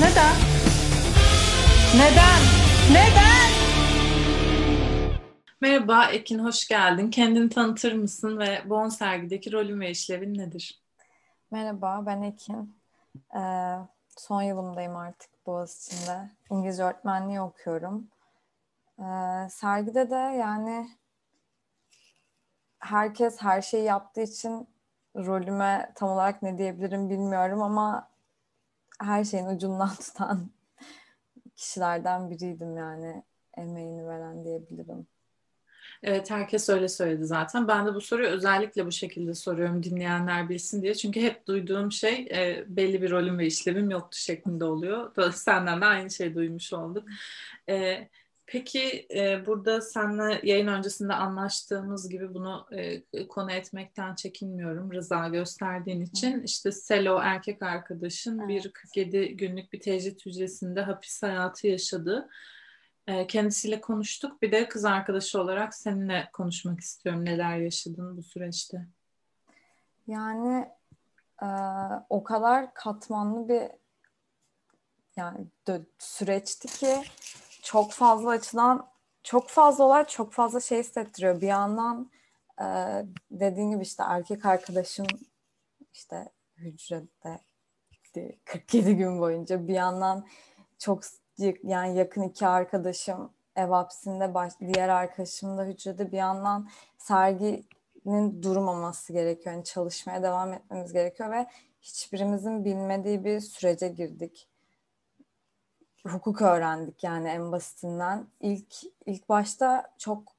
Neden? Neden? Neden? Merhaba Ekin, hoş geldin. Kendini tanıtır mısın ve Bon sergideki rolün ve işlevin nedir? Merhaba, ben Ekin. Ee, son yılımdayım artık Boğaziçi'nde. İngilizce öğretmenliği okuyorum. Ee, sergide de yani herkes her şeyi yaptığı için rolüme tam olarak ne diyebilirim bilmiyorum ama her şeyin ucundan tutan kişilerden biriydim yani emeğini veren diyebilirim. Evet herkes öyle söyledi zaten. Ben de bu soruyu özellikle bu şekilde soruyorum dinleyenler bilsin diye. Çünkü hep duyduğum şey e, belli bir rolüm ve işlevim yoktu şeklinde oluyor. Senden de aynı şeyi duymuş olduk. E, Peki e, burada seninle yayın öncesinde anlaştığımız gibi bunu e, konu etmekten çekinmiyorum rıza gösterdiğin için. Hı. İşte Selo erkek arkadaşın evet. bir 47 günlük bir tecrit hücresinde hapis hayatı yaşadı. E, kendisiyle konuştuk. Bir de kız arkadaşı olarak seninle konuşmak istiyorum. Neler yaşadın bu süreçte? Yani e, o kadar katmanlı bir yani süreçti ki çok fazla açıdan çok fazla olay çok fazla şey hissettiriyor. Bir yandan e, dediğin gibi işte erkek arkadaşım işte hücrede 47 gün boyunca bir yandan çok yani yakın iki arkadaşım ev hapsinde baş, diğer arkadaşım da hücrede bir yandan serginin durmaması gerekiyor. Yani çalışmaya devam etmemiz gerekiyor ve hiçbirimizin bilmediği bir sürece girdik hukuk öğrendik yani en basitinden. İlk ilk başta çok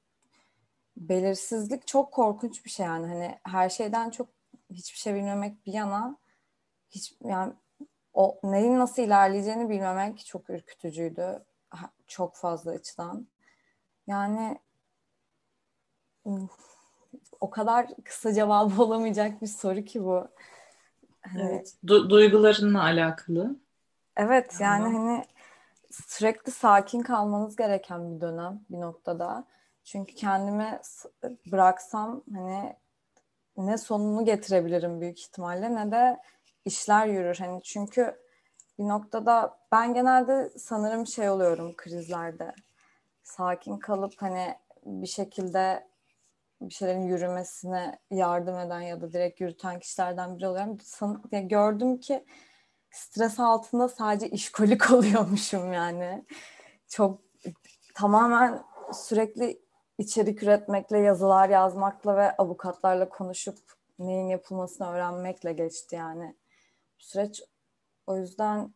belirsizlik çok korkunç bir şey yani hani her şeyden çok hiçbir şey bilmemek bir yana hiç yani o neyin nasıl ilerleyeceğini bilmemek çok ürkütücüydü çok fazla açıdan. Yani o kadar kısa cevabı olamayacak bir soru ki bu. Hani, evet. Du- duygularınla alakalı. Evet yani hani sürekli sakin kalmanız gereken bir dönem bir noktada. Çünkü kendimi bıraksam hani ne sonunu getirebilirim büyük ihtimalle ne de işler yürür. Hani çünkü bir noktada ben genelde sanırım şey oluyorum krizlerde. Sakin kalıp hani bir şekilde bir şeylerin yürümesine yardım eden ya da direkt yürüten kişilerden biri oluyorum. San, yani gördüm ki stres altında sadece işkolik oluyormuşum yani. Çok tamamen sürekli içerik üretmekle, yazılar yazmakla ve avukatlarla konuşup neyin yapılmasını öğrenmekle geçti yani. Bu süreç o yüzden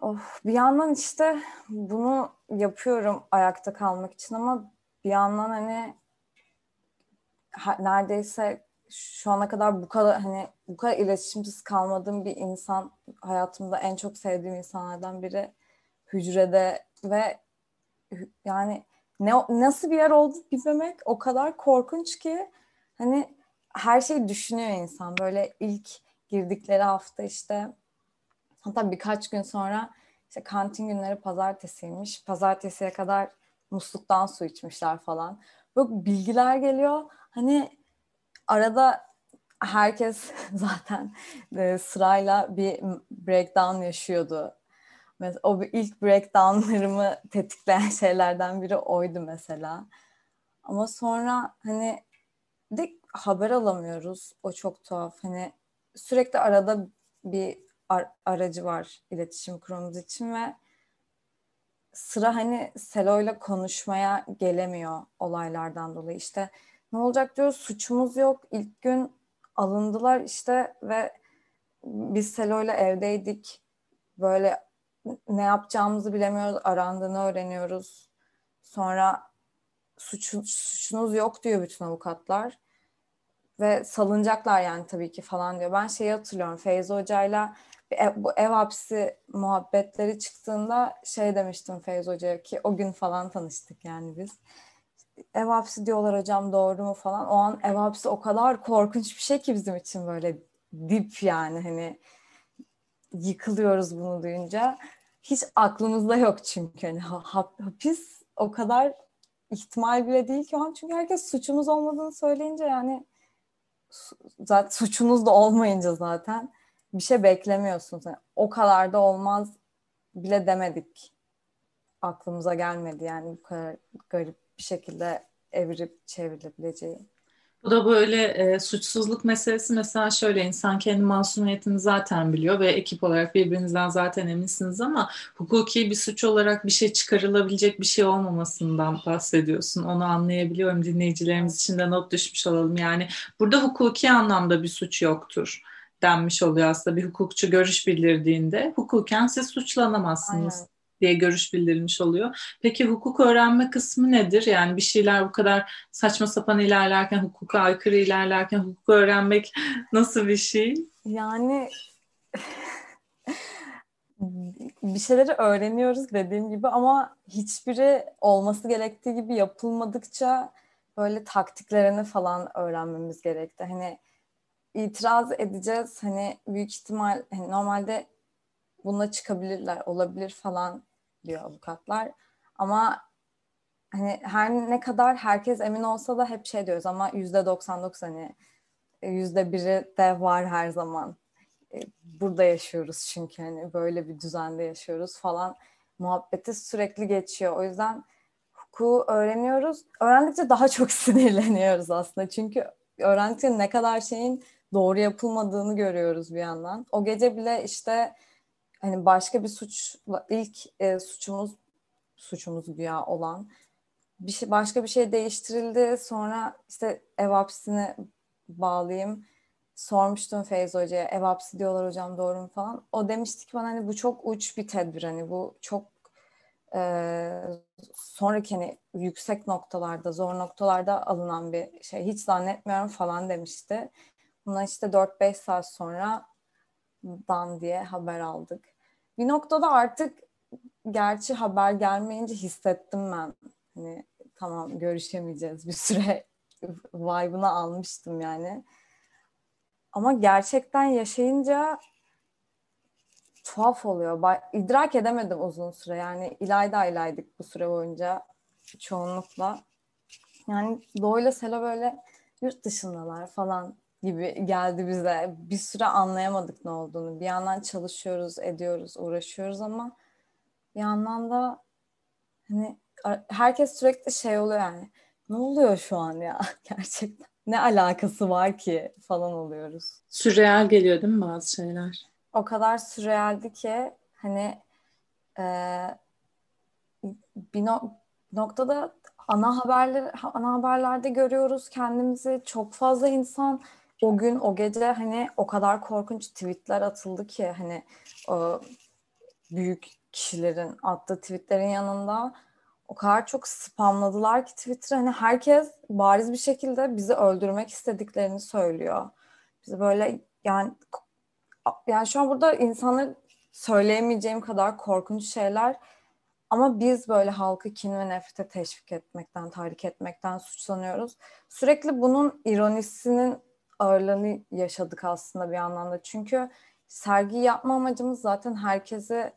of, bir yandan işte bunu yapıyorum ayakta kalmak için ama bir yandan hani neredeyse şu ana kadar bu kadar hani bu kadar iletişimsiz kalmadığım bir insan hayatımda en çok sevdiğim insanlardan biri hücrede ve yani ne nasıl bir yer oldu bilmemek o kadar korkunç ki hani her şeyi düşünüyor insan. Böyle ilk girdikleri hafta işte hatta birkaç gün sonra işte kantin günleri pazartesiymiş. Pazartesiye kadar musluktan su içmişler falan. Böyle bilgiler geliyor. Hani arada herkes zaten e, sırayla bir breakdown yaşıyordu. Mesela o ilk breakdownlarımı tetikleyen şeylerden biri oydu mesela. Ama sonra hani de haber alamıyoruz. O çok tuhaf. Hani sürekli arada bir ar- aracı var iletişim kurmamız için ve sıra hani Selo'yla konuşmaya gelemiyor olaylardan dolayı. İşte ne olacak diyoruz suçumuz yok. İlk gün alındılar işte ve biz Selo'yla evdeydik. Böyle ne yapacağımızı bilemiyoruz. Arandığını öğreniyoruz. Sonra suçu, suçunuz yok diyor bütün avukatlar. Ve salınacaklar yani tabii ki falan diyor. Ben şeyi hatırlıyorum. Feyzi Hoca'yla ev, bu ev hapsi muhabbetleri çıktığında şey demiştim Feyzi Hoca'ya ki o gün falan tanıştık yani biz ev hapsi diyorlar hocam doğru mu falan. O an ev hapsi o kadar korkunç bir şey ki bizim için böyle dip yani hani yıkılıyoruz bunu duyunca. Hiç aklımızda yok çünkü hani hapis o kadar ihtimal bile değil ki o an çünkü herkes suçumuz olmadığını söyleyince yani zaten suçunuz da olmayınca zaten bir şey beklemiyorsun. Sen. O kadar da olmaz bile demedik. Aklımıza gelmedi yani bu kadar garip bir şekilde evirip çevrilebileceği. Bu da böyle e, suçsuzluk meselesi mesela şöyle insan kendi masumiyetini zaten biliyor ve ekip olarak birbirinizden zaten eminsiniz ama hukuki bir suç olarak bir şey çıkarılabilecek bir şey olmamasından bahsediyorsun. Onu anlayabiliyorum dinleyicilerimiz için de not düşmüş olalım. Yani burada hukuki anlamda bir suç yoktur denmiş oluyor aslında bir hukukçu görüş bildirdiğinde hukuken siz suçlanamazsınız. Aynen diye görüş bildirilmiş oluyor. Peki hukuk öğrenme kısmı nedir? Yani bir şeyler bu kadar saçma sapan ilerlerken, hukuka aykırı ilerlerken hukuk öğrenmek nasıl bir şey? Yani bir şeyleri öğreniyoruz dediğim gibi ama hiçbiri olması gerektiği gibi yapılmadıkça böyle taktiklerini falan öğrenmemiz gerekti. Hani itiraz edeceğiz hani büyük ihtimal hani normalde buna çıkabilirler olabilir falan diyor avukatlar. Ama hani her ne kadar herkes emin olsa da hep şey diyoruz ama yüzde 99 hani yüzde biri de var her zaman. E, burada yaşıyoruz çünkü hani böyle bir düzende yaşıyoruz falan muhabbeti sürekli geçiyor. O yüzden hukuku öğreniyoruz. Öğrendikçe daha çok sinirleniyoruz aslında. Çünkü öğrendikçe ne kadar şeyin doğru yapılmadığını görüyoruz bir yandan. O gece bile işte hani başka bir suçla ilk e, suçumuz suçumuz güya olan bir şey başka bir şey değiştirildi. Sonra işte ev hapsini bağlayayım. Sormuştum Feyz Hoca'ya ev hapsi diyorlar hocam doğru mu falan. O demişti ki bana hani bu çok uç bir tedbir hani bu çok e, sonraki hani yüksek noktalarda zor noktalarda alınan bir şey hiç zannetmiyorum falan demişti. Buna işte 4-5 saat sonra dan diye haber aldık bir noktada artık gerçi haber gelmeyince hissettim ben. Hani tamam görüşemeyeceğiz bir süre vibe'ını almıştım yani. Ama gerçekten yaşayınca tuhaf oluyor. İdrak edemedim uzun süre. Yani İlayda ilaydık bu süre boyunca çoğunlukla. Yani Doğu'yla Selo böyle yurt dışındalar falan gibi geldi bize. Bir süre anlayamadık ne olduğunu. Bir yandan çalışıyoruz, ediyoruz, uğraşıyoruz ama bir yandan da hani herkes sürekli şey oluyor yani. Ne oluyor şu an ya gerçekten? Ne alakası var ki falan oluyoruz. Sürreal geliyor değil mi bazı şeyler? O kadar sürrealdi ki hani e, bir no- noktada ana haberler ana haberlerde görüyoruz kendimizi çok fazla insan o gün o gece hani o kadar korkunç tweetler atıldı ki hani o büyük kişilerin attığı tweetlerin yanında o kadar çok spamladılar ki Twitter hani herkes bariz bir şekilde bizi öldürmek istediklerini söylüyor. Bizi böyle yani yani şu an burada insanlar söyleyemeyeceğim kadar korkunç şeyler ama biz böyle halkı kin ve nefrete teşvik etmekten, tahrik etmekten suçlanıyoruz. Sürekli bunun ironisinin ağırlığını yaşadık aslında bir anlamda. Çünkü sergi yapma amacımız zaten herkese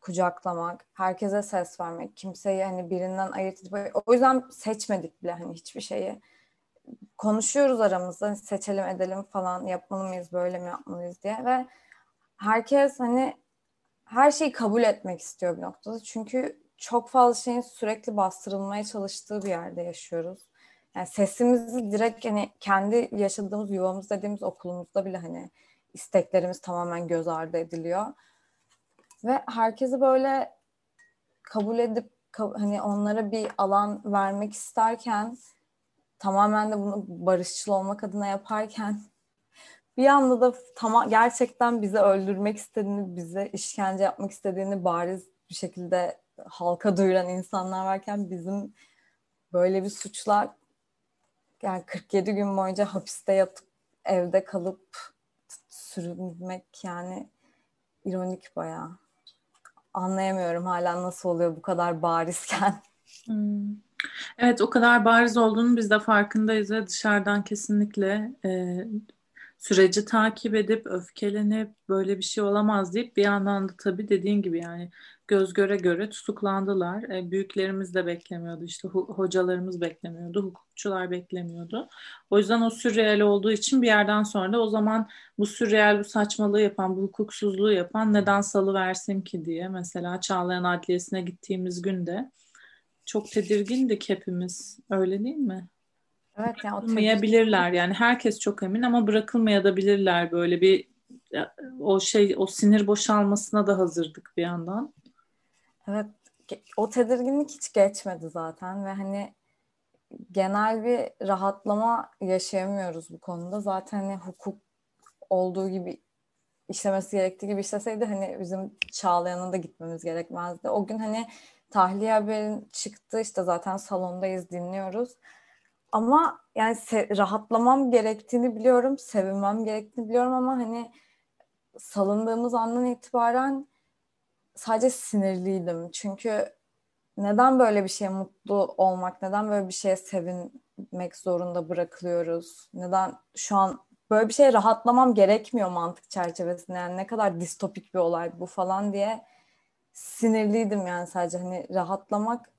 kucaklamak, herkese ses vermek, kimseyi hani birinden ayırt edip o yüzden seçmedik bile hani hiçbir şeyi. Konuşuyoruz aramızda hani seçelim edelim falan yapmalı mıyız böyle mi yapmalıyız diye ve herkes hani her şeyi kabul etmek istiyor bir noktada. Çünkü çok fazla şeyin sürekli bastırılmaya çalıştığı bir yerde yaşıyoruz. Yani sesimizi direkt hani kendi yaşadığımız yuvamız dediğimiz okulumuzda bile hani isteklerimiz tamamen göz ardı ediliyor. Ve herkesi böyle kabul edip hani onlara bir alan vermek isterken tamamen de bunu barışçıl olmak adına yaparken bir anda da tamam gerçekten bizi öldürmek istediğini, bize işkence yapmak istediğini bariz bir şekilde halka duyuran insanlar varken bizim böyle bir suçla yani 47 gün boyunca hapiste yatıp evde kalıp sürünmek yani ironik bayağı. Anlayamıyorum hala nasıl oluyor bu kadar barizken. Hmm. Evet o kadar bariz olduğunu biz de farkındayız ve dışarıdan kesinlikle e, süreci takip edip öfkelenip böyle bir şey olamaz deyip bir yandan da tabii dediğin gibi yani göz göre göre tutuklandılar. E, büyüklerimiz de beklemiyordu işte hocalarımız beklemiyordu, hukukçular beklemiyordu. O yüzden o sürreel olduğu için bir yerden sonra da o zaman bu sürreel bu saçmalığı yapan, bu hukuksuzluğu yapan neden salı versin ki diye mesela Çağlayan Adliyesi'ne gittiğimiz günde çok tedirgindik hepimiz. Öyle değil mi? Evet yani bırakılmayabilirler yani herkes çok emin ama bırakılmayabilirler böyle bir o şey o sinir boşalmasına da hazırdık bir yandan. Evet o tedirginlik hiç geçmedi zaten ve hani genel bir rahatlama yaşayamıyoruz bu konuda. Zaten hani hukuk olduğu gibi işlemesi gerektiği gibi işleseydi hani bizim Çağlayan'a da gitmemiz gerekmezdi. O gün hani tahliye haberin çıktı işte zaten salondayız dinliyoruz. Ama yani rahatlamam gerektiğini biliyorum, sevinmem gerektiğini biliyorum ama hani salındığımız andan itibaren sadece sinirliydim. Çünkü neden böyle bir şeye mutlu olmak, neden böyle bir şeye sevinmek zorunda bırakılıyoruz? Neden şu an böyle bir şeye rahatlamam gerekmiyor mantık çerçevesinde? Yani ne kadar distopik bir olay bu falan diye sinirliydim yani sadece hani rahatlamak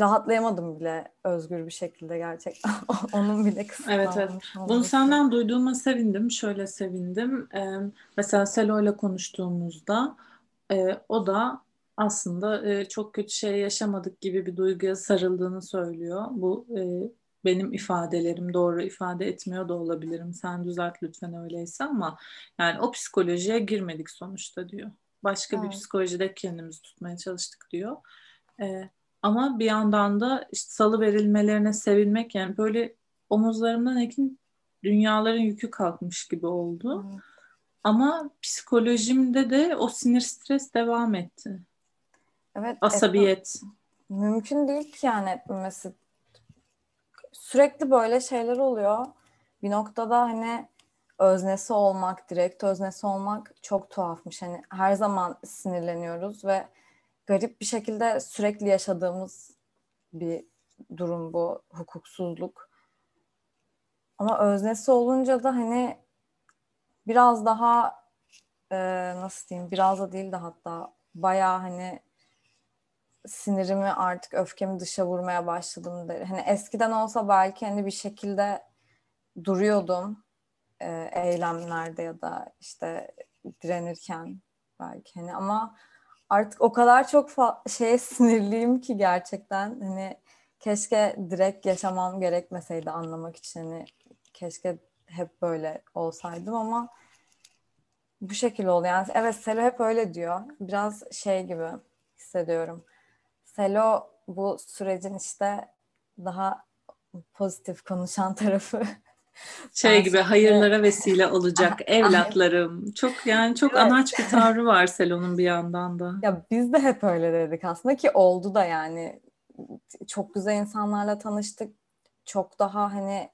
rahatlayamadım bile özgür bir şekilde gerçekten. Onun bile kısmı. Evet evet. Bunu senden duyduğuma sevindim. Şöyle sevindim. Ee, mesela Selo ile konuştuğumuzda e, o da aslında e, çok kötü şey yaşamadık gibi bir duyguya sarıldığını söylüyor. Bu e, benim ifadelerim doğru ifade etmiyor da olabilirim. Sen düzelt lütfen öyleyse ama yani o psikolojiye girmedik sonuçta diyor. Başka evet. bir psikolojide kendimizi tutmaya çalıştık diyor. E, ama bir yandan da işte salı verilmelerine sevinmek yani böyle omuzlarımdan ekin dünyaların yükü kalkmış gibi oldu. Evet. Ama psikolojimde de o sinir stres devam etti. Evet. Asabiyet. Evet. Mümkün değil ki yani etmemesi. Sürekli böyle şeyler oluyor. Bir noktada hani öznesi olmak, direkt öznesi olmak çok tuhafmış. Hani her zaman sinirleniyoruz ve garip bir şekilde sürekli yaşadığımız bir durum bu hukuksuzluk. Ama öznesi olunca da hani biraz daha e, nasıl diyeyim biraz da değil de hatta bayağı hani sinirimi artık öfkemi dışa vurmaya başladım der. Hani eskiden olsa belki hani bir şekilde duruyordum e, eylemlerde ya da işte direnirken belki hani ama artık o kadar çok şeye sinirliyim ki gerçekten hani keşke direkt yaşamam gerekmeseydi anlamak için hani keşke hep böyle olsaydım ama bu şekilde oldu. Yani evet Selo hep öyle diyor. Biraz şey gibi hissediyorum. Selo bu sürecin işte daha pozitif konuşan tarafı. Şey gibi hayırlara vesile olacak evlatlarım. Çok yani çok evet. anaç bir tavrı var Selo'nun bir yandan da. Ya biz de hep öyle dedik aslında ki oldu da yani. Çok güzel insanlarla tanıştık. Çok daha hani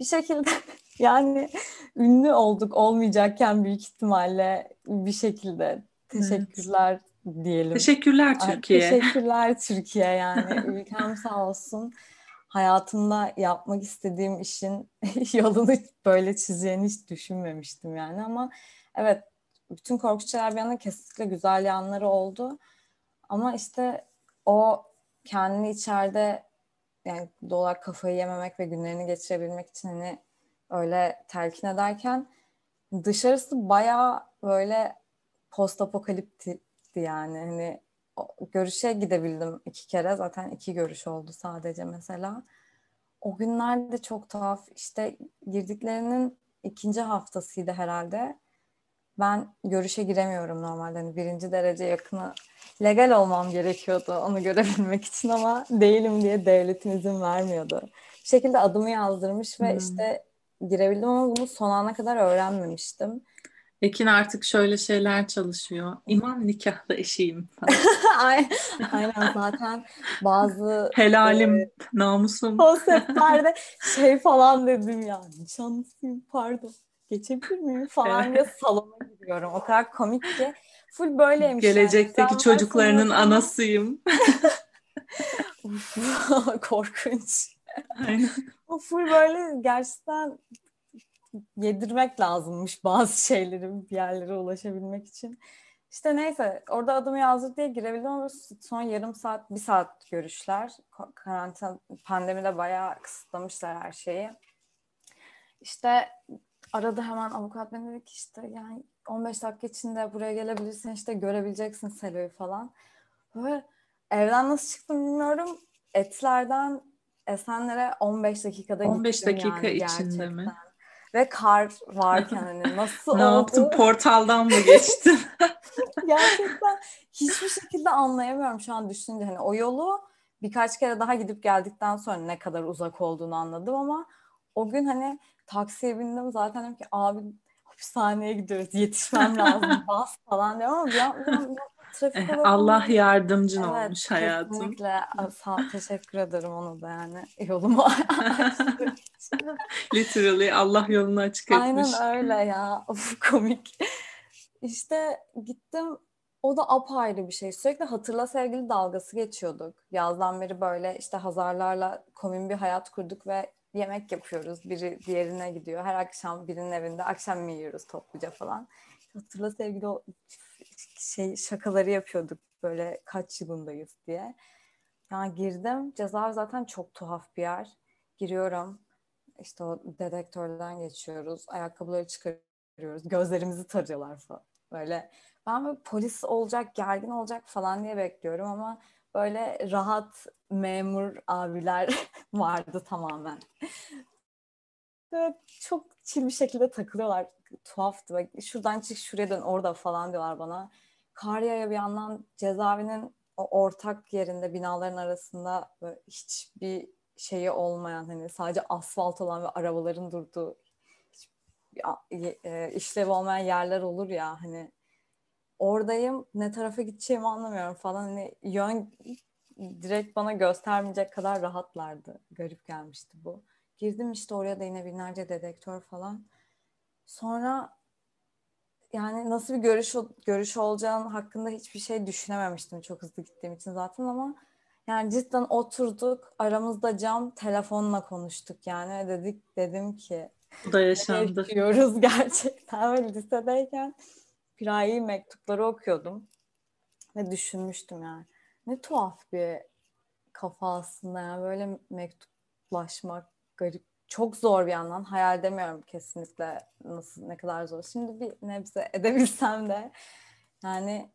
bir şekilde yani ünlü olduk olmayacakken büyük ihtimalle bir şekilde teşekkürler evet. diyelim. Teşekkürler Türkiye. Teşekkürler Türkiye yani ülkem sağ olsun. Hayatımda yapmak istediğim işin yolunu böyle çizeceğini hiç düşünmemiştim yani ama evet bütün korkuçlar bir yana kesinlikle güzel yanları oldu. Ama işte o kendini içeride yani doğal kafayı yememek ve günlerini geçirebilmek için hani öyle telkin ederken dışarısı bayağı böyle post apokalipti yani hani görüşe gidebildim iki kere zaten iki görüş oldu sadece mesela o günlerde çok tuhaf işte girdiklerinin ikinci haftasıydı herhalde ben görüşe giremiyorum normalde hani birinci derece yakını legal olmam gerekiyordu onu görebilmek için ama değilim diye devletin izin vermiyordu. Bir şekilde adımı yazdırmış ve hmm. işte girebildim ama bunu son ana kadar öğrenmemiştim. Ekin artık şöyle şeyler çalışıyor. İmam nikahlı eşiyim. Aynen zaten bazı helalim, e, namusum. Konseptlerde şey falan dedim ya. Nişanlısıyım pardon. Geçebilir miyim falan diye salona gidiyorum. O kadar komik ki. Full böyleymiş. Gelecekteki yani. çocuklarının sonra... anasıyım. Korkunç. Aynen. O full böyle gerçekten yedirmek lazımmış bazı şeyleri bir yerlere ulaşabilmek için. İşte neyse orada adımı yazdık diye girebildim ama son yarım saat, bir saat görüşler. Karantina, pandemide bayağı kısıtlamışlar her şeyi. İşte arada hemen avukat beni dedi ki işte yani 15 dakika içinde buraya gelebilirsin işte görebileceksin Selo'yu falan. Böyle evden nasıl çıktım bilmiyorum. Etlerden Esenler'e 15 dakikada 15 dakika yani, içinde gerçekten. mi? Ve kar varken hani nasıl ne oldu? yaptın? Portaldan mı geçtin? Gerçekten hiçbir şekilde anlayamıyorum şu an düşününce. Hani o yolu birkaç kere daha gidip geldikten sonra ne kadar uzak olduğunu anladım ama o gün hani taksiye bindim zaten dedim ki abi hapishaneye gidiyoruz yetişmem lazım bas falan diyorum ama bir an, bir an, bir an trafik olarak Allah yardımcın Evet, olmuş hayatım. Kesinlikle. Sağ, teşekkür ederim onu da yani yolumu. Literally Allah yolunu açık etmiş. Aynen öyle ya. Of, komik. İşte gittim. O da apayrı bir şey. Sürekli hatırla sevgili dalgası geçiyorduk. Yazdan beri böyle işte Hazarlarla komün bir hayat kurduk ve yemek yapıyoruz. Biri diğerine gidiyor. Her akşam birinin evinde akşam mı yiyoruz topluca falan. Hatırla sevgili o şey şakaları yapıyorduk böyle kaç yılındayız diye. Yani girdim. Cezaevi zaten çok tuhaf bir yer. Giriyorum. İşte o dedektörden geçiyoruz. Ayakkabıları çıkarıyoruz. Gözlerimizi tarıyorlar falan. Böyle ben böyle polis olacak, gergin olacak falan diye bekliyorum ama böyle rahat memur abiler vardı tamamen. Böyle çok chill bir şekilde takılıyorlar. Tuhaftı. Bak, şuradan çık şuraya dön orada falan diyorlar bana. Karya'ya bir yandan cezaevinin o ortak yerinde binaların arasında böyle hiçbir şeyi olmayan hani sadece asfalt olan ve arabaların durduğu e, işlevi olmayan yerler olur ya hani oradayım ne tarafa gideceğimi anlamıyorum falan hani yön direkt bana göstermeyecek kadar rahatlardı. Garip gelmişti bu. Girdim işte oraya da yine binlerce dedektör falan. Sonra yani nasıl bir görüş görüş olacağını hakkında hiçbir şey düşünememiştim çok hızlı gittiğim için zaten ama yani cidden oturduk aramızda cam telefonla konuştuk yani dedik dedim ki Bu da yaşandı. yaşıyoruz gerçekten ve lisedeyken Pirayi mektupları okuyordum ve düşünmüştüm yani ne tuhaf bir kafa aslında yani böyle mektuplaşmak garip çok zor bir yandan. Hayal demiyorum kesinlikle nasıl ne kadar zor. Şimdi bir nebze edebilsem de yani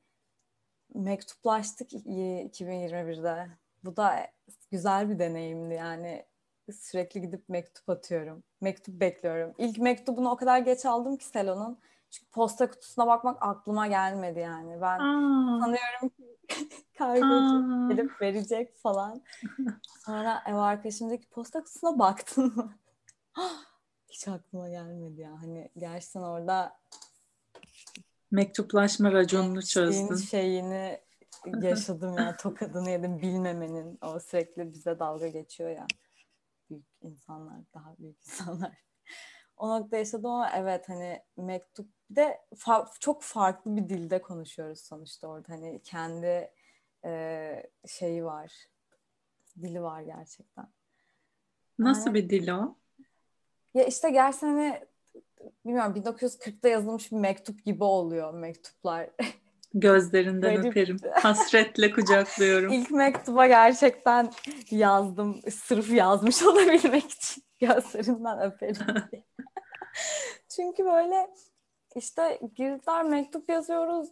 mektuplaştık i- 2021'de bu da güzel bir deneyimdi yani. Sürekli gidip mektup atıyorum mektup bekliyorum. İlk mektubunu o kadar geç aldım ki Selon'un çünkü posta kutusuna bakmak aklıma gelmedi yani. Ben Aa, sanıyorum ki kargocu gelip verecek falan. Sonra ev arkadaşımdaki posta kutusuna baktın mı? Hiç aklıma gelmedi ya. Hani gerçekten orada Mektuplaşma raconunu çözdün. şeyini yaşadım ya. Tokadını yedim bilmemenin. O sürekli bize dalga geçiyor ya. Büyük insanlar, daha büyük insanlar. O nokta yaşadım ama evet hani mektup bir de fa- çok farklı bir dilde konuşuyoruz sonuçta orada. Hani kendi e, şeyi var. Dili var gerçekten. Nasıl Yani- bir dil o? Ya işte gerçekten hani bilmiyorum 1940'da yazılmış bir mektup gibi oluyor mektuplar. Gözlerinden Garip. öperim. Hasretle kucaklıyorum. İlk mektuba gerçekten yazdım. Sırf yazmış olabilmek için gözlerinden öperim diye. Çünkü böyle işte girdiler mektup yazıyoruz.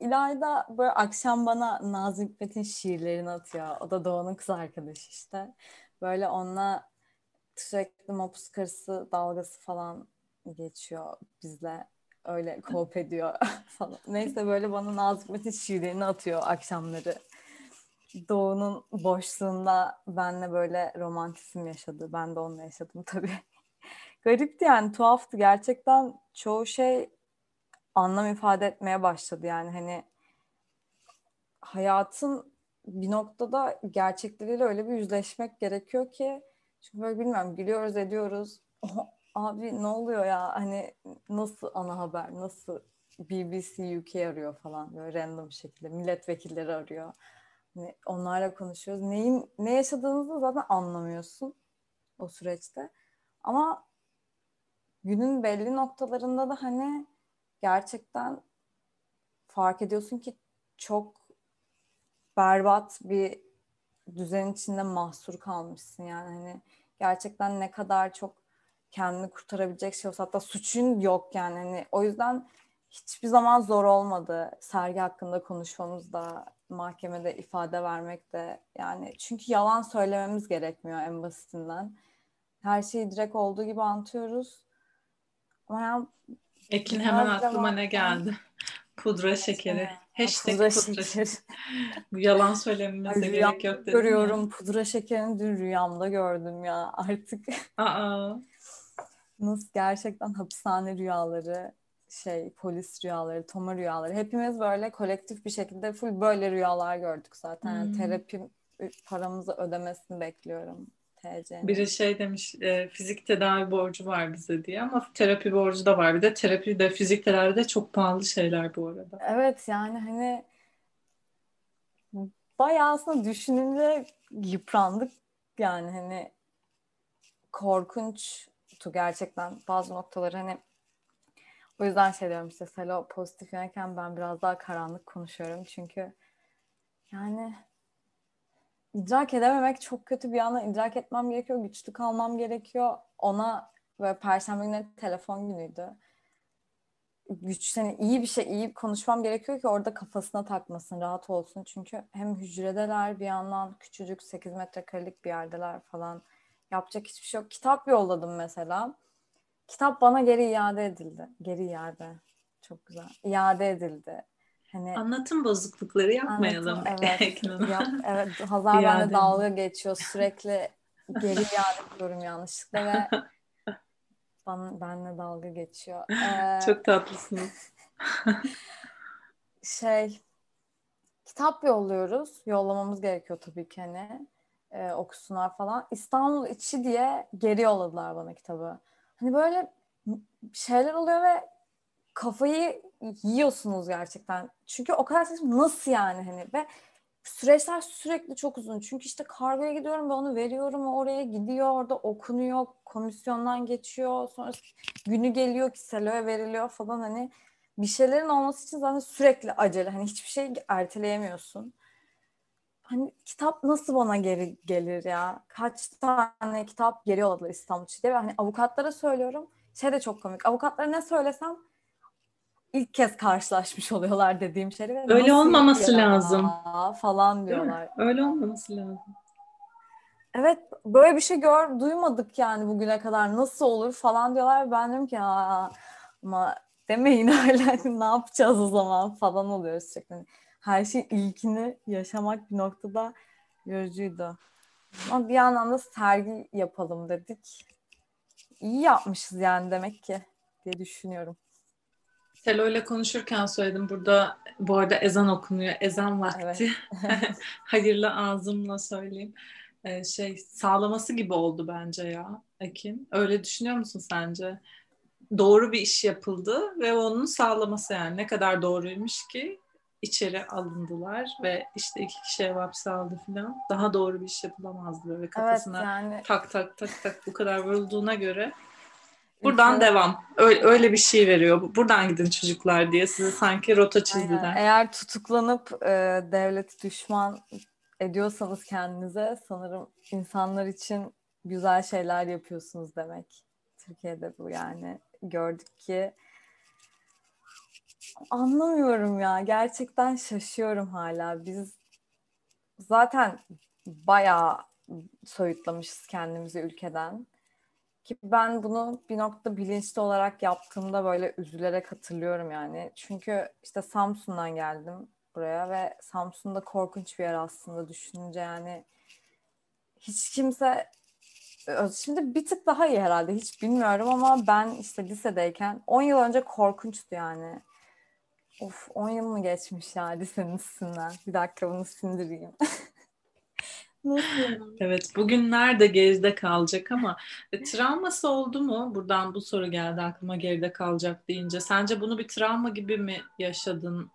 İlayda böyle akşam bana Nazım Hikmet'in şiirlerini atıyor. O da Doğu'nun kız arkadaşı işte. Böyle onunla sürekli Mopus karısı dalgası falan geçiyor bizle. Öyle kop ediyor falan. Neyse böyle bana Nazım Hikmet'in şiirlerini atıyor akşamları. Doğu'nun boşluğunda benle böyle romantizm yaşadı. Ben de onunla yaşadım tabii. Garipti yani tuhaftı. Gerçekten çoğu şey anlam ifade etmeye başladı. Yani hani hayatın bir noktada gerçekleriyle öyle bir yüzleşmek gerekiyor ki çünkü böyle bilmiyorum gülüyoruz ediyoruz. Oha, abi ne oluyor ya hani nasıl ana haber nasıl BBC UK arıyor falan böyle random şekilde milletvekilleri arıyor. Hani onlarla konuşuyoruz. Neyin ne yaşadığınızı zaten anlamıyorsun o süreçte. Ama günün belli noktalarında da hani gerçekten fark ediyorsun ki çok berbat bir düzen içinde mahsur kalmışsın yani hani gerçekten ne kadar çok kendini kurtarabilecek şey olsa hatta suçun yok yani hani o yüzden hiçbir zaman zor olmadı sergi hakkında konuşmamız da mahkemede ifade vermek de yani çünkü yalan söylememiz gerekmiyor en basitinden. Her şeyi direkt olduğu gibi anlatıyoruz. Ama yani Ekin hemen aklıma ne geldi? Pudra şekeri. Hashtag pudra, pudra şekeri. Yalan söylememize gerek yok dedim Görüyorum ya. pudra şekerini dün rüyamda gördüm ya artık. Aa. Nasıl gerçekten hapishane rüyaları şey polis rüyaları, Toma rüyaları. Hepimiz böyle kolektif bir şekilde full böyle rüyalar gördük zaten. Yani hmm. terapi paramızı ödemesini bekliyorum. TC'nin. Biri şey demiş e, fizik tedavi borcu var bize diye ama terapi borcu da var. Bir de terapi de fizik tedavi de çok pahalı şeyler bu arada. Evet yani hani bayağı aslında düşününce yıprandık yani hani korkunçtu gerçekten bazı noktaları hani o yüzden şey diyorum işte Selo pozitif yönken ben biraz daha karanlık konuşuyorum. Çünkü yani idrak edememek çok kötü bir yandan idrak etmem gerekiyor. Güçlü kalmam gerekiyor. Ona ve perşembe günü telefon günüydü. Güç hani iyi bir şey iyi konuşmam gerekiyor ki orada kafasına takmasın rahat olsun. Çünkü hem hücredeler bir yandan küçücük 8 metrekarelik bir yerdeler falan. Yapacak hiçbir şey yok. Kitap yolladım mesela Kitap bana geri iade edildi. Geri iade. Çok güzel. İade edildi. Hani Anlatım bozuklukları yapmayalım. Anlatım, evet. yap, evet. Hazar benimle dalga geçiyor. Sürekli geri iade ediyorum yanlışlıkla ve bana, benimle dalga geçiyor. Ee, Çok tatlısınız. şey kitap yolluyoruz. Yollamamız gerekiyor tabii ki hani. E, okusunlar falan. İstanbul içi diye geri yolladılar bana kitabı. Hani böyle şeyler oluyor ve kafayı yiyorsunuz gerçekten. Çünkü o kadar seçim nasıl yani hani ve süreçler sürekli çok uzun. Çünkü işte kargoya gidiyorum ve onu veriyorum oraya gidiyor orada okunuyor komisyondan geçiyor sonra günü geliyor ki seloya veriliyor falan hani bir şeylerin olması için zaten sürekli acele hani hiçbir şey erteleyemiyorsun hani kitap nasıl bana geri gelir ya? Kaç tane kitap geri yolladılar İstanbul diye. Ve hani avukatlara söylüyorum. Şey de çok komik. Avukatlara ne söylesem ilk kez karşılaşmış oluyorlar dediğim şeyleri. Öyle olmaması lazım. Falan diyorlar. Öyle olmaması lazım. Evet böyle bir şey gör duymadık yani bugüne kadar nasıl olur falan diyorlar. Ben diyorum ki ama demeyin öyle ne yapacağız o zaman falan oluyoruz sürekli her şey ilkini yaşamak bir noktada yorucuydu. Ama bir yandan da sergi yapalım dedik. İyi yapmışız yani demek ki diye düşünüyorum. Selo ile konuşurken söyledim burada bu arada ezan okunuyor. Ezan vakti. Evet. Hayırlı ağzımla söyleyeyim. Ee, şey sağlaması gibi oldu bence ya Ekin. Öyle düşünüyor musun sence? Doğru bir iş yapıldı ve onun sağlaması yani ne kadar doğruymuş ki içeri alındılar ve işte iki kişi ev hapse aldı falan. Daha doğru bir iş yapılamazdı böyle kafasına evet, yani... tak tak tak tak bu kadar vurulduğuna göre. Buradan evet. devam. Öyle, öyle bir şey veriyor. Buradan gidin çocuklar diye size sanki rota çizdiler. Aynen. Eğer tutuklanıp e, devleti düşman ediyorsanız kendinize sanırım insanlar için güzel şeyler yapıyorsunuz demek. Türkiye'de bu yani. Gördük ki Anlamıyorum ya. Gerçekten şaşıyorum hala. Biz zaten bayağı soyutlamışız kendimizi ülkeden. Ki ben bunu bir nokta bilinçli olarak yaptığımda böyle üzülerek hatırlıyorum yani. Çünkü işte Samsun'dan geldim buraya ve Samsun'da korkunç bir yer aslında düşününce yani hiç kimse şimdi bir tık daha iyi herhalde hiç bilmiyorum ama ben işte lisedeyken 10 yıl önce korkunçtu yani. Of 10 yıl mı geçmiş ya lisenin üstünden? Bir dakika bunu sindireyim. Evet bugün nerede geride kalacak ama e, travması oldu mu? Buradan bu soru geldi aklıma geride kalacak deyince. Sence bunu bir travma gibi mi yaşadın?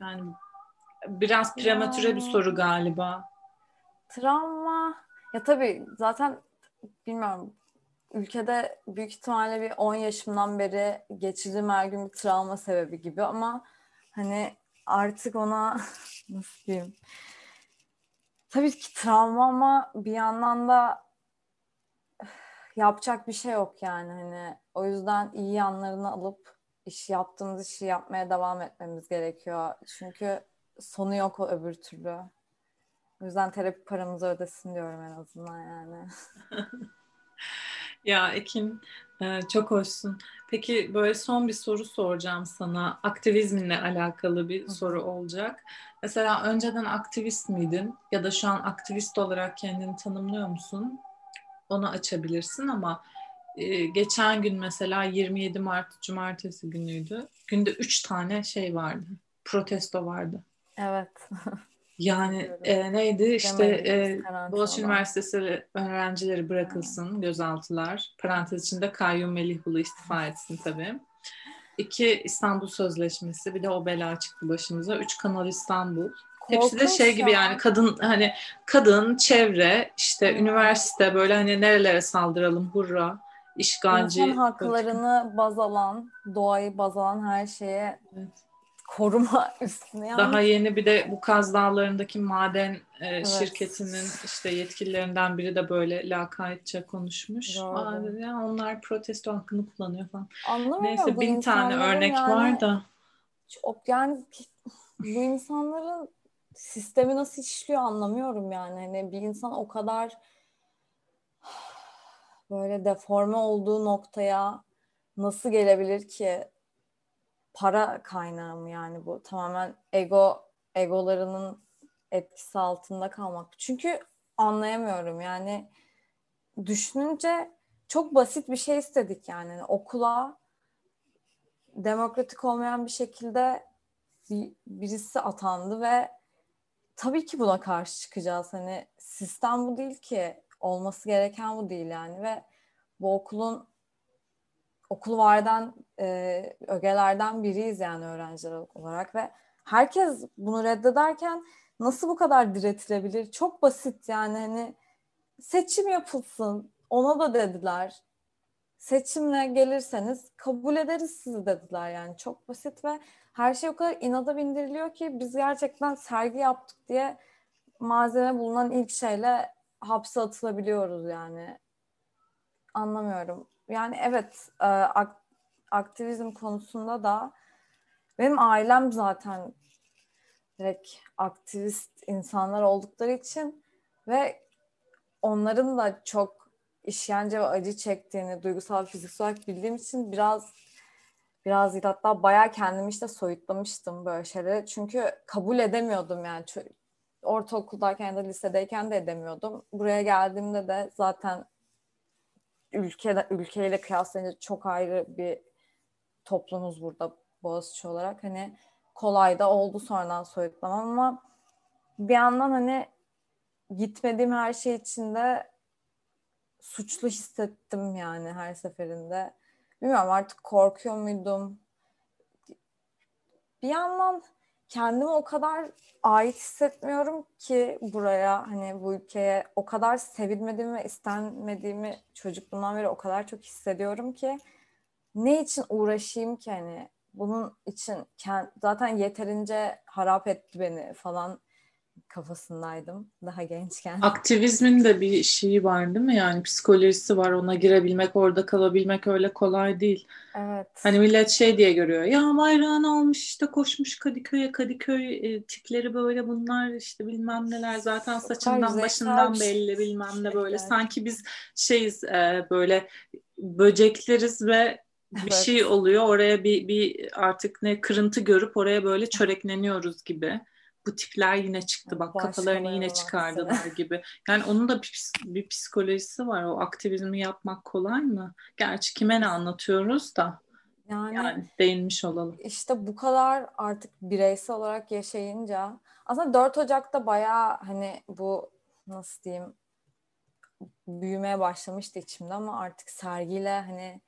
Yani biraz prematüre ya, bir soru galiba. Travma ya tabii zaten bilmiyorum ülkede büyük ihtimalle bir 10 yaşımdan beri geçirdiğim her gün bir travma sebebi gibi ama hani artık ona nasıl diyeyim tabii ki travma ama bir yandan da yapacak bir şey yok yani hani o yüzden iyi yanlarını alıp iş yaptığımız işi yapmaya devam etmemiz gerekiyor. Çünkü sonu yok o öbür türlü. O yüzden terapi paramızı ödesin diyorum en azından yani. ya Ekin e, çok hoşsun. Peki böyle son bir soru soracağım sana. Aktivizminle alakalı bir soru olacak. Mesela önceden aktivist miydin? Ya da şu an aktivist olarak kendini tanımlıyor musun? Onu açabilirsin ama e, geçen gün mesela 27 Mart Cumartesi günüydü. Günde 3 tane şey vardı. Protesto vardı. Evet. Yani e, neydi işte e, Boğaziçi Üniversitesi öğrencileri bırakılsın gözaltılar. Parantez içinde Kayyum Melihulu istifa etsin tabii. İki İstanbul Sözleşmesi bir de o bela çıktı başımıza. Üç Kanal İstanbul. Korkunç Hepsi de şey gibi yani kadın hani kadın, çevre, işte hmm. üniversite böyle hani nerelere saldıralım hurra, işgalci. İnsan haklarını baz alan, doğayı baz alan her şeye evet koruma üstüne. Yani. Daha yeni bir de bu Kaz Dağları'ndaki maden e, evet. şirketinin işte yetkililerinden biri de böyle lakaytça konuşmuş. Aa, ya onlar protesto hakkını kullanıyor falan. Anlamıyorum. Neyse bin tane örnek yani, var da. Yani bu insanların sistemi nasıl işliyor anlamıyorum yani. Hani bir insan o kadar böyle deforme olduğu noktaya nasıl gelebilir ki? Para kaynağı mı yani bu? Tamamen ego egolarının etkisi altında kalmak. Çünkü anlayamıyorum yani düşününce çok basit bir şey istedik yani. yani okula demokratik olmayan bir şekilde bir, birisi atandı ve tabii ki buna karşı çıkacağız. Hani sistem bu değil ki. Olması gereken bu değil yani ve bu okulun okul vardan e, ögelerden biriyiz yani öğrenciler olarak ve herkes bunu reddederken nasıl bu kadar diretilebilir? Çok basit yani hani seçim yapılsın ona da dediler. Seçimle gelirseniz kabul ederiz sizi dediler yani çok basit ve her şey o kadar inada bindiriliyor ki biz gerçekten sergi yaptık diye malzeme bulunan ilk şeyle hapse atılabiliyoruz yani. Anlamıyorum yani evet e, aktivizm konusunda da benim ailem zaten direkt aktivist insanlar oldukları için ve onların da çok işkence ve acı çektiğini duygusal fiziksel olarak bildiğim için biraz biraz hatta bayağı kendimi işte soyutlamıştım böyle şeyleri. Çünkü kabul edemiyordum yani. Ortaokuldayken ya da lisedeyken de edemiyordum. Buraya geldiğimde de zaten ülke ülkeyle kıyaslayınca çok ayrı bir toplumuz burada Boğaziçi olarak. Hani kolay da oldu sonradan soyutlamam ama bir yandan hani gitmediğim her şey içinde suçlu hissettim yani her seferinde. Bilmiyorum artık korkuyor muydum? Bir yandan kendimi o kadar ait hissetmiyorum ki buraya hani bu ülkeye. O kadar sevilmediğimi istenmediğimi çocukluğumdan beri o kadar çok hissediyorum ki ne için uğraşayım ki hani? Bunun için zaten yeterince harap etti beni falan kafasındaydım daha gençken. Aktivizmin de bir şeyi var değil mi? Yani psikolojisi var. Ona girebilmek, orada kalabilmek öyle kolay değil. Evet. Hani millet şey diye görüyor. Ya bayrağını almış işte koşmuş Kadıköy'e. Kadıköy e, tipleri böyle bunlar işte bilmem neler. Zaten saçından başından belli bilmem ne böyle. Sanki biz şeyiz e, böyle böcekleriz ve bir evet. şey oluyor. Oraya bir, bir artık ne kırıntı görüp oraya böyle çörekleniyoruz gibi bu tipler yine çıktı bak kafalarını yine çıkardılar gibi. Yani onun da bir, bir psikolojisi var. O aktivizmi yapmak kolay mı? Gerçi kime ne anlatıyoruz da. Yani, yani değinmiş olalım. İşte bu kadar artık bireysel olarak yaşayınca aslında 4 Ocak'ta bayağı hani bu nasıl diyeyim büyümeye başlamıştı içimde ama artık sergiyle hani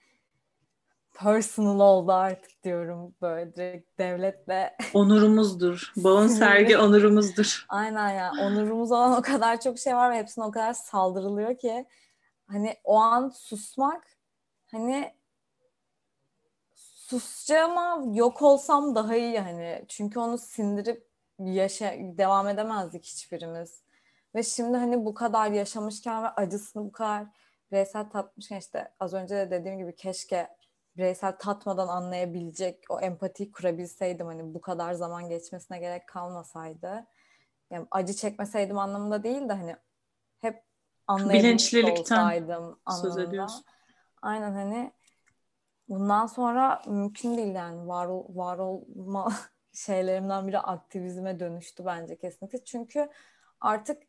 personal oldu artık diyorum böyle direkt devletle. Onurumuzdur. Bağın sergi onurumuzdur. Aynen ya. Yani. Onurumuz olan o kadar çok şey var ve hepsine o kadar saldırılıyor ki hani o an susmak hani susacağım ama yok olsam daha iyi hani. Çünkü onu sindirip yaşa devam edemezdik hiçbirimiz. Ve şimdi hani bu kadar yaşamışken ve acısını bu kadar bireysel tatmışken işte az önce de dediğim gibi keşke bireysel tatmadan anlayabilecek o empatiyi kurabilseydim hani bu kadar zaman geçmesine gerek kalmasaydı. Yani acı çekmeseydim anlamında değil de hani hep anlayabilmiş olsaydım anlamında. Aynen hani bundan sonra mümkün değil yani var, ol, var olma şeylerimden biri aktivizme dönüştü bence kesinlikle. Çünkü artık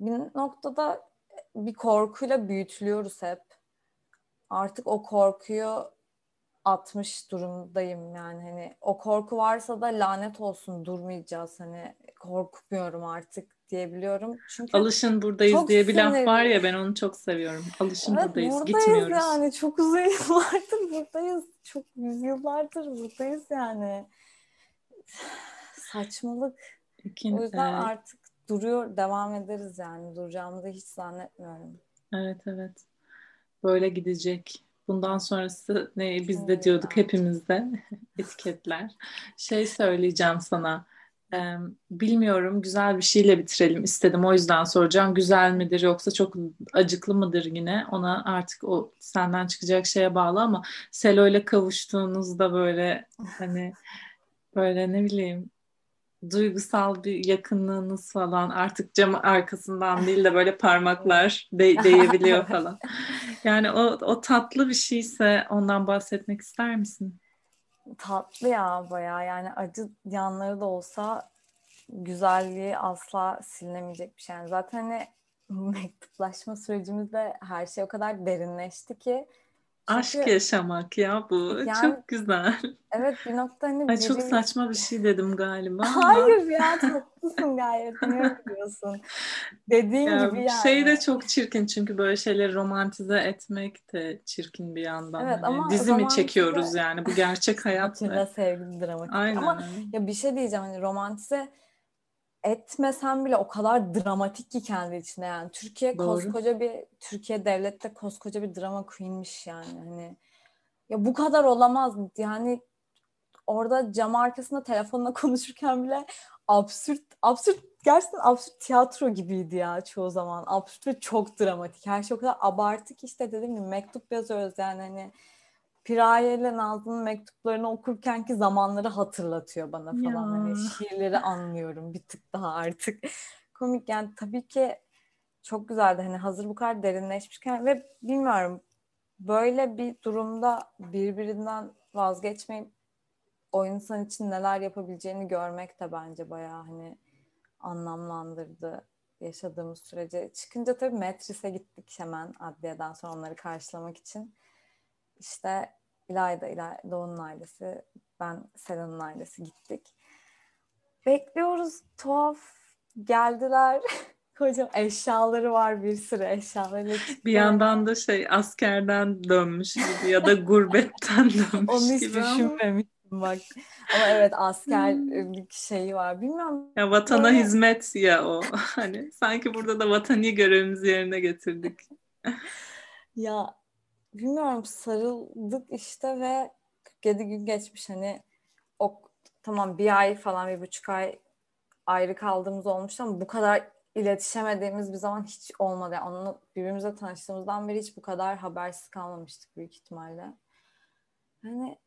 bir noktada bir korkuyla büyütülüyoruz hep. Artık o korkuyu atmış durumdayım yani hani o korku varsa da lanet olsun durmayacağız hani korkmuyorum artık diyebiliyorum. Çünkü Alışın buradayız diye bir laf var ya ben onu çok seviyorum. Alışın evet, buradayız, buradayız gitmiyoruz. yani çok uzun yıllardır buradayız. Çok yüzyıllardır buradayız yani. Saçmalık. İkin, o yüzden evet. artık duruyor devam ederiz yani duracağımızı hiç zannetmiyorum. Evet evet. Böyle gidecek. Bundan sonrası ne biz de diyorduk hepimizde etiketler. Şey söyleyeceğim sana. Ee, bilmiyorum güzel bir şeyle bitirelim istedim. O yüzden soracağım. Güzel midir yoksa çok acıklı mıdır yine? Ona artık o senden çıkacak şeye bağlı ama Selo ile kavuştuğunuzda böyle hani böyle ne bileyim duygusal bir yakınlığınız falan artık cam arkasından değil de böyle parmaklar de- değebiliyor falan. Yani o, o tatlı bir şeyse ondan bahsetmek ister misin? Tatlı ya bayağı yani acı yanları da olsa güzelliği asla silinemeyecek bir şey. Yani zaten hani mektuplaşma sürecimizde her şey o kadar derinleşti ki Aşk yaşamak ya bu. Yani, çok güzel. Evet bir nokta hani... Ay, çok saçma bir şey dedim galiba. Hayır ya tatlısın gayet. Niye biliyorsun? Dediğin ya, gibi yani. Şey de çok çirkin çünkü böyle şeyleri romantize etmek de çirkin bir yandan. Evet, hani ama dizi mi çekiyoruz yani? Bu gerçek hayat mı? sevgili dramatik. Aynen. Ama ya bir şey diyeceğim hani romantize etmesen bile o kadar dramatik ki kendi içinde yani. Türkiye Doğru. koskoca bir Türkiye devlette koskoca bir drama queen'miş yani. Hani ya bu kadar olamaz yani orada cam arkasında telefonla konuşurken bile absürt absürt gerçekten absürt tiyatro gibiydi ya çoğu zaman. Absürt ve çok dramatik. Her şey o kadar abartık işte dediğim gibi mektup yazıyoruz yani hani Piraye ile Nazlı'nın mektuplarını okurkenki zamanları hatırlatıyor bana falan. Ya. Hani şiirleri anlıyorum bir tık daha artık. Komik yani tabii ki çok güzeldi. Hani hazır bu kadar derinleşmişken ve bilmiyorum böyle bir durumda birbirinden vazgeçmeyip o insan için neler yapabileceğini görmek de bence bayağı hani anlamlandırdı yaşadığımız sürece. Çıkınca tabii Metris'e gittik hemen adliyeden sonra onları karşılamak için. İşte İlayda, İlayda Doğu'nun ailesi, ben Selen'in ailesi gittik. Bekliyoruz tuhaf geldiler. Hocam eşyaları var bir sürü eşyaları. Bir yandan da şey askerden dönmüş gibi ya da gurbetten dönmüş Onu hiç gibi düşünmemiştim bak. Ama evet askerlik şeyi var. Bilmiyorum. Ya vatana böyle... hizmet ya o. Hani sanki burada da vatani görevimizi yerine getirdik. ya bilmiyorum sarıldık işte ve 47 gün geçmiş hani o tamam bir ay falan bir buçuk ay ayrı kaldığımız olmuştu ama bu kadar iletişemediğimiz bir zaman hiç olmadı. Yani onunla birbirimize tanıştığımızdan beri hiç bu kadar habersiz kalmamıştık büyük ihtimalle. Hani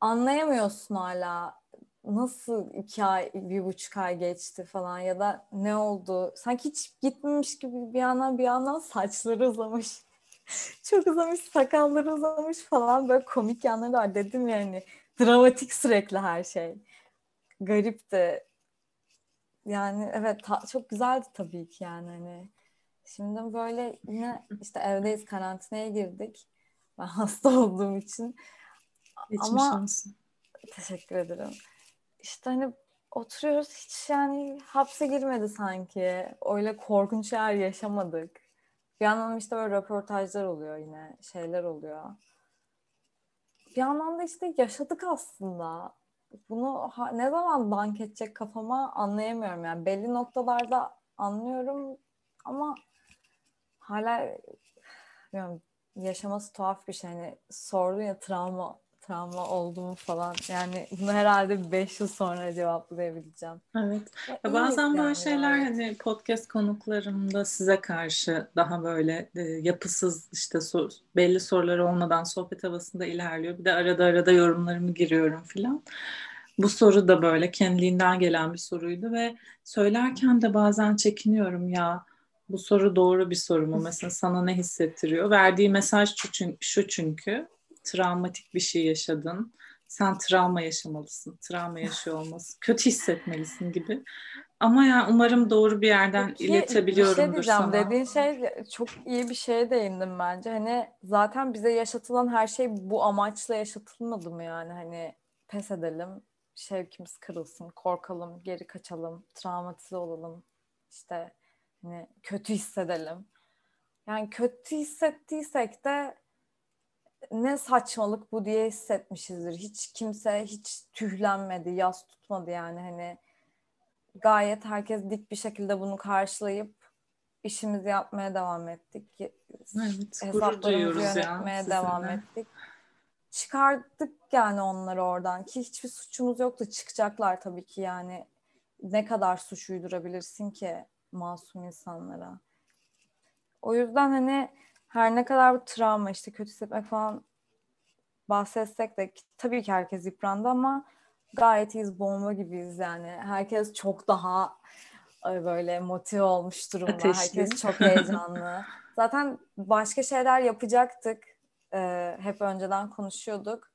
anlayamıyorsun hala nasıl iki ay, bir buçuk ay geçti falan ya da ne oldu. Sanki hiç gitmemiş gibi bir yandan bir yandan saçları uzamış. Çok uzamış, sakalları uzamış falan böyle komik yanları var. Dedim yani dramatik sürekli her şey. Garip de yani evet çok güzeldi tabii ki yani hani. Şimdi böyle yine işte evdeyiz karantinaya girdik. Ben hasta olduğum için. Geçmiş Ama olsun. teşekkür ederim. İşte hani oturuyoruz hiç yani hapse girmedi sanki. Öyle korkunç şeyler yaşamadık. Bir yandan işte böyle röportajlar oluyor yine şeyler oluyor. Bir yandan da işte yaşadık aslında. Bunu ne zaman dank edecek kafama anlayamıyorum. Yani belli noktalarda anlıyorum ama hala yaşaması tuhaf bir şey. Hani sordun ya travma travma oldu mu falan. Yani bunu herhalde 5 yıl sonra cevaplayabileceğim. Evet. Ya bazen böyle şeyler yani. hani podcast konuklarımda size karşı daha böyle e, yapısız işte sor, belli sorular olmadan sohbet havasında ilerliyor. Bir de arada arada yorumlarımı giriyorum filan. Bu soru da böyle kendiliğinden gelen bir soruydu ve söylerken de bazen çekiniyorum ya bu soru doğru bir soru mu? Mesela sana ne hissettiriyor? Verdiği mesaj şu çünkü travmatik bir şey yaşadın. Sen travma yaşamalısın. Travma yaşıyor olmasın. Kötü hissetmelisin gibi. Ama ya umarım doğru bir yerden Peki, iletebiliyorumdur bir şey diyeceğim. sana. Dediğin şey çok iyi bir şeye değindim bence. Hani zaten bize yaşatılan her şey bu amaçla yaşatılmadı mı yani? Hani pes edelim, şevkimiz kırılsın, korkalım, geri kaçalım, travmatize olalım. İşte hani kötü hissedelim. Yani kötü hissettiysek de ne saçmalık bu diye hissetmişizdir. Hiç kimse hiç tühlenmedi, yas tutmadı yani hani gayet herkes dik bir şekilde bunu karşılayıp işimizi yapmaya devam ettik. Evet, Hesaplarımızı yönetmeye ya, devam ettik. Çıkardık yani onları oradan ki hiçbir suçumuz yoktu. Çıkacaklar tabii ki yani. Ne kadar suç uydurabilirsin ki masum insanlara. O yüzden hani her ne kadar bu travma işte kötü hissetmek falan bahsetsek de tabii ki herkes yıprandı ama gayet iyiyiz bomba gibiyiz yani. Herkes çok daha böyle motive olmuş durumda. Ateşli. Herkes çok heyecanlı. Zaten başka şeyler yapacaktık. Ee, hep önceden konuşuyorduk.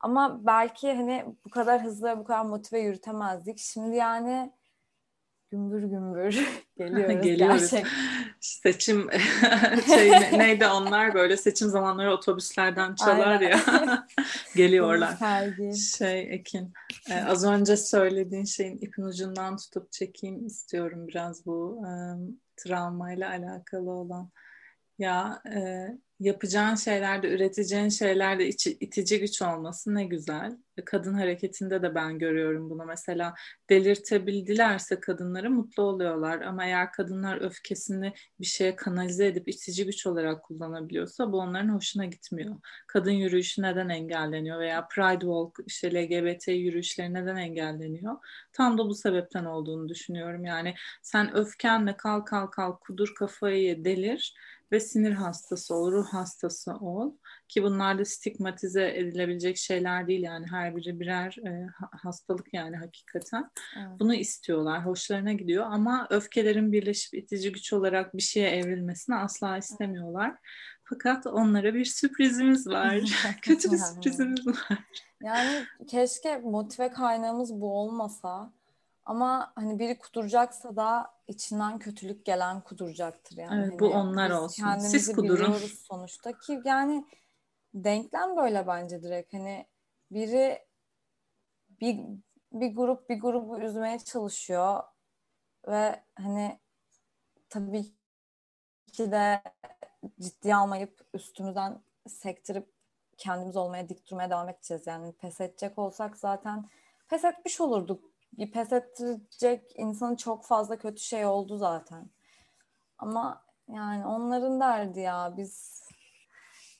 Ama belki hani bu kadar hızlı bu kadar motive yürütemezdik. Şimdi yani gümbür gümbür geliyoruz, geliyoruz. gerçek. Seçim şey neydi onlar böyle seçim zamanları otobüslerden çalar Aynen. ya geliyorlar. şey Ekin e, az önce söylediğin şeyin ipin ucundan tutup çekeyim istiyorum biraz bu e, travmayla alakalı olan. Ya e, yapacağın şeylerde, üreteceğin şeylerde içi, itici güç olması ne güzel. Kadın hareketinde de ben görüyorum bunu. Mesela delirtebildilerse kadınları mutlu oluyorlar. Ama eğer kadınlar öfkesini bir şeye kanalize edip itici güç olarak kullanabiliyorsa bu onların hoşuna gitmiyor. Kadın yürüyüşü neden engelleniyor veya Pride Walk, işte LGBT yürüyüşleri neden engelleniyor? Tam da bu sebepten olduğunu düşünüyorum. Yani sen öfkenle kalk kalk kalk kudur kafayı delir ve sinir hastası ol, ruh hastası ol ki bunlar da stigmatize edilebilecek şeyler değil yani her biri birer e, hastalık yani hakikaten. Evet. Bunu istiyorlar, hoşlarına gidiyor ama öfkelerin birleşip itici güç olarak bir şeye evrilmesini asla istemiyorlar. Fakat onlara bir sürprizimiz var. Kötü bir sürprizimiz var. Yani keşke motive kaynağımız bu olmasa ama hani biri kuduracaksa da içinden kötülük gelen kuduracaktır yani. Evet, hani bu onlar olsun. Siz kudurun. sonuçta ki yani denklem böyle bence direkt. Hani biri bir bir grup bir grubu üzmeye çalışıyor ve hani tabii ki de ciddi almayıp üstümüzden sektirip kendimiz olmaya dik durmaya devam edeceğiz. Yani pes edecek olsak zaten pes etmiş olurduk bir pes ettirecek insanın çok fazla kötü şey oldu zaten. Ama yani onların derdi ya biz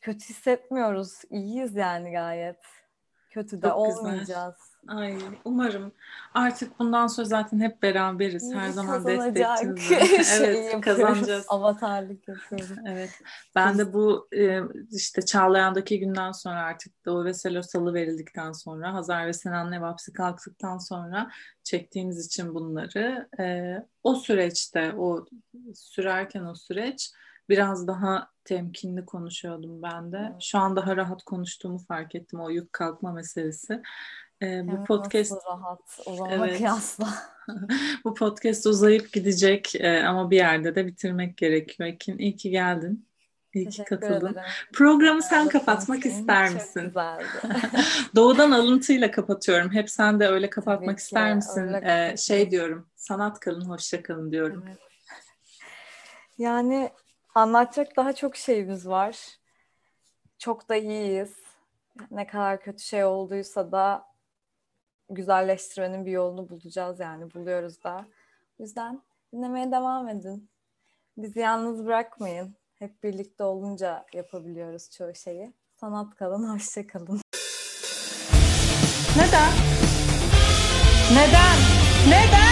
kötü hissetmiyoruz. İyiyiz yani gayet. Kötü de çok olmayacağız. Güzel. Ay umarım artık bundan sonra zaten hep beraberiz. Her zaman destekçiniz. Şey evet kazanacağız. Avatarlık yapıyoruz. Evet. Ben de bu e, işte Çağlayan'daki günden sonra artık Doğu ve Selo salı verildikten sonra Hazar ve Senan'ın ev hapsi kalktıktan sonra çektiğimiz için bunları e, o süreçte o sürerken o süreç biraz daha temkinli konuşuyordum ben de. Şu an daha rahat konuştuğumu fark ettim o yük kalkma meselesi. Ee, bu evet, podcast rahat o zaman evet. kıyasla. bu podcast uzayıp gidecek ee, ama bir yerde de bitirmek gerekiyor. Ekin iyi ki geldin. İyi ki katıldın. Ederim. Programı sen kapatmak ister misin? Doğudan alıntıyla kapatıyorum. Hep sen de öyle kapatmak Tabii ister misin? Ee, şey diyorum. Sanat kalın, hoşça kalın diyorum. Evet. Yani anlatacak daha çok şeyimiz var. Çok da iyiyiz. Ne kadar kötü şey olduysa da güzelleştirmenin bir yolunu bulacağız yani buluyoruz da. O yüzden dinlemeye devam edin. Bizi yalnız bırakmayın. Hep birlikte olunca yapabiliyoruz çoğu şeyi. Sanat kalın, hoşça kalın. Neden? Neden? Neden?